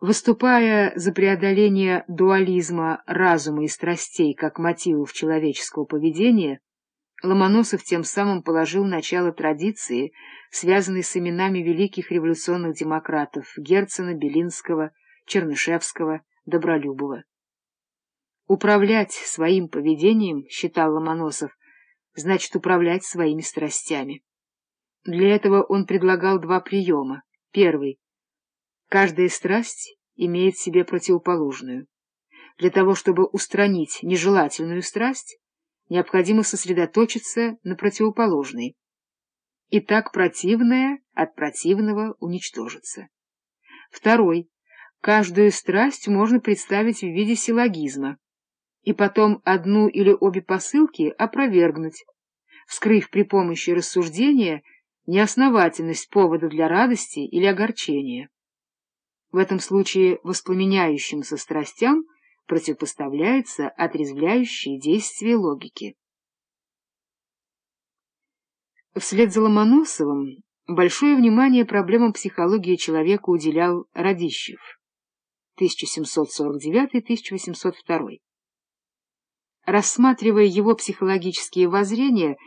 Выступая за преодоление дуализма разума и страстей как мотивов человеческого поведения, Ломоносов тем самым положил начало традиции, связанной с именами великих революционных демократов Герцена, Белинского, Чернышевского, Добролюбова. Управлять своим поведением, считал Ломоносов, значит управлять своими страстями. Для этого он предлагал два приема. Первый — каждая страсть имеет себе противоположную. Для того, чтобы устранить нежелательную страсть, необходимо сосредоточиться на противоположной. И так противное от противного уничтожится. Второй. Каждую страсть можно представить в виде силлогизма, и потом одну или обе посылки опровергнуть, вскрыв при помощи рассуждения неосновательность повода для радости или огорчения. В этом случае воспламеняющимся страстям противопоставляется отрезвляющее действие логики. Вслед за Ломоносовым большое внимание проблемам психологии человека уделял Радищев 1749-1802. Рассматривая его психологические воззрения,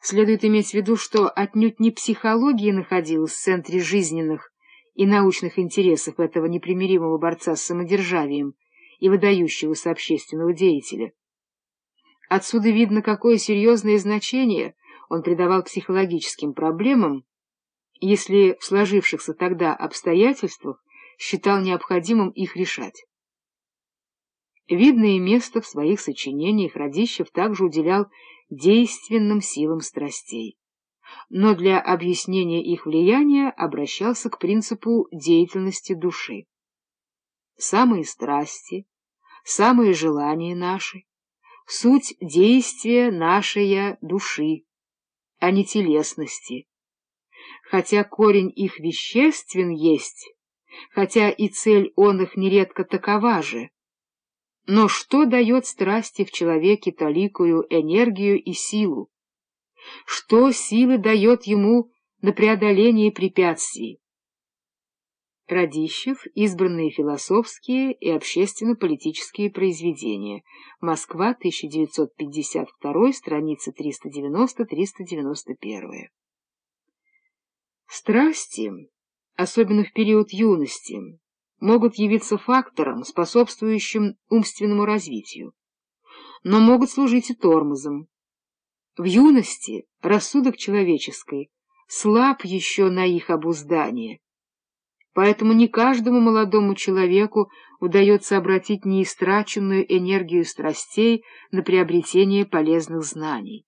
следует иметь в виду, что отнюдь не психология находилась в центре жизненных и научных интересов этого непримиримого борца с самодержавием и выдающегося общественного деятеля. Отсюда видно, какое серьезное значение он придавал психологическим проблемам, если в сложившихся тогда обстоятельствах считал необходимым их решать. Видное место в своих сочинениях Радищев также уделял действенным силам страстей, но для объяснения их влияния обращался к принципу деятельности души. Самые страсти, самые желания наши — суть действия нашей души, а не телесности. Хотя корень их веществен есть, хотя и цель он их нередко такова же, но что дает страсти в человеке таликую энергию и силу? Что силы дает ему на преодоление препятствий? Радищев. Избранные философские и общественно-политические произведения. Москва, 1952, страница 390-391. Страсти, особенно в период юности, могут явиться фактором, способствующим умственному развитию, но могут служить и тормозом. В юности рассудок человеческий слаб еще на их обуздание, поэтому не каждому молодому человеку удается обратить неистраченную энергию страстей на приобретение полезных знаний.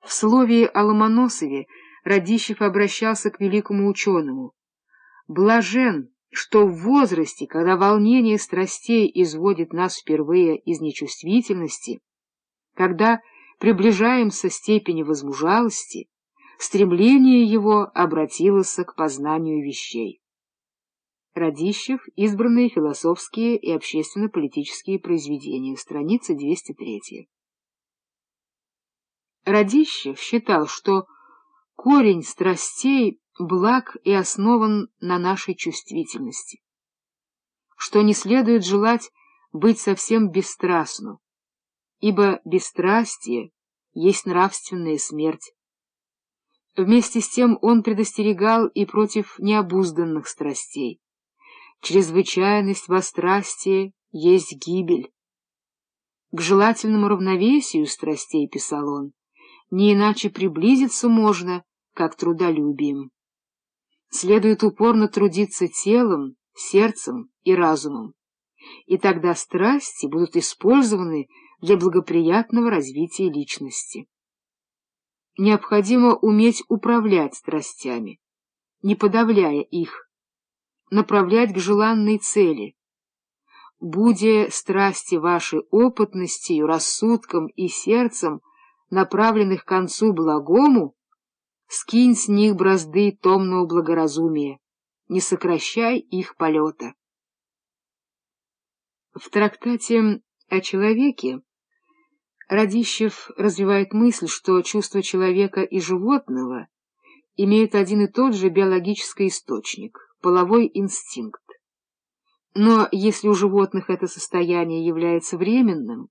В слове о Ломоносове Радищев обращался к великому ученому. «Блажен, что в возрасте, когда волнение страстей изводит нас впервые из нечувствительности, когда приближаемся степени возмужалости, стремление его обратилось к познанию вещей. Радищев. Избранные философские и общественно-политические произведения. Страница 203. Радищев считал, что корень страстей благ и основан на нашей чувствительности, что не следует желать быть совсем бесстрастным, ибо бесстрастие есть нравственная смерть. Вместе с тем он предостерегал и против необузданных страстей. Чрезвычайность во страсти есть гибель. К желательному равновесию страстей, писал он, не иначе приблизиться можно, как трудолюбием следует упорно трудиться телом, сердцем и разумом, и тогда страсти будут использованы для благоприятного развития личности. Необходимо уметь управлять страстями, не подавляя их, направлять к желанной цели. Будя страсти ваши опытностью, рассудком и сердцем, направленных к концу благому, Скинь с них бразды томного благоразумия, не сокращай их полета. В трактате о человеке Радищев развивает мысль, что чувства человека и животного имеют один и тот же биологический источник — половой инстинкт. Но если у животных это состояние является временным,